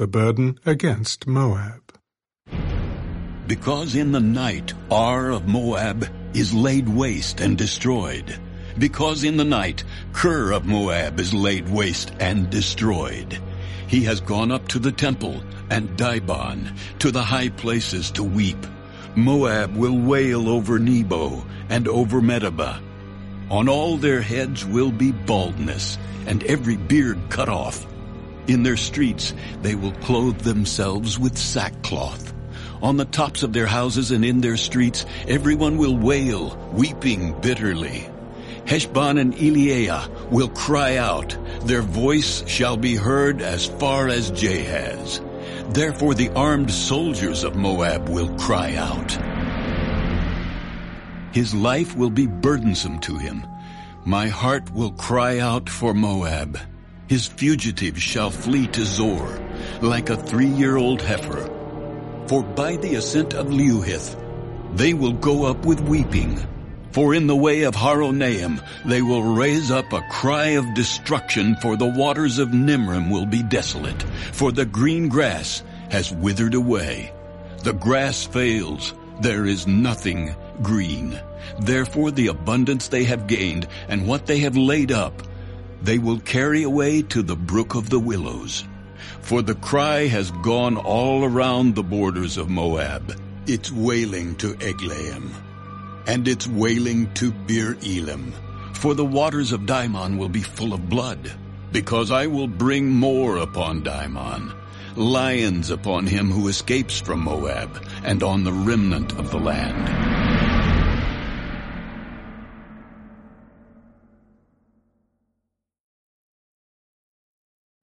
the burden against Moab. Because in the night Ar of Moab is laid waste and destroyed. Because in the night Kir of Moab is laid waste and destroyed. He has gone up to the temple and Dibon, to the high places to weep. Moab will wail over Nebo and over Medeba. On all their heads will be baldness, and every beard cut off. In their streets they will clothe themselves with sackcloth. On the tops of their houses and in their streets everyone will wail, weeping bitterly. Heshbon and Elealeh will cry out. Their voice shall be heard as far as Jahaz. Therefore the armed soldiers of Moab will cry out. His life will be burdensome to him. My heart will cry out for Moab. His fugitives shall flee to Zoar, like a three-year-old heifer. For by the ascent of Luhith, they will go up with weeping. For in the way of Horonaim, they will raise up a cry of destruction, for the waters of Nimrim will be desolate, for the green grass has withered away. The grass fails, there is nothing green. Therefore the abundance they have gained, and what they have laid up, they will carry away to the brook of the willows. For the cry has gone all around the borders of Moab, its wailing to Eglaim, and its wailing to Beer Elim. For the waters of Dimon will be full of blood, because I will bring more upon Dimon, lions upon him who escapes from Moab, and on the remnant of the land.